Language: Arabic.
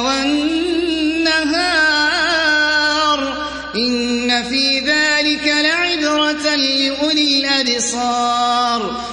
والنهار. إن في ذلك لعبرة لأولي الأبصار.